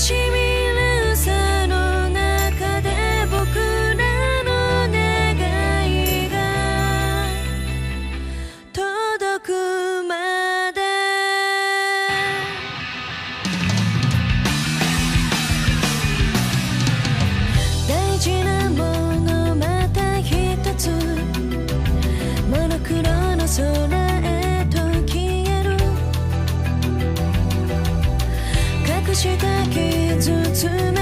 しみるさの中で僕らの願いが届くまで。大事なものまた一つ。モノクロの空へと消える。隠した記 yüzüme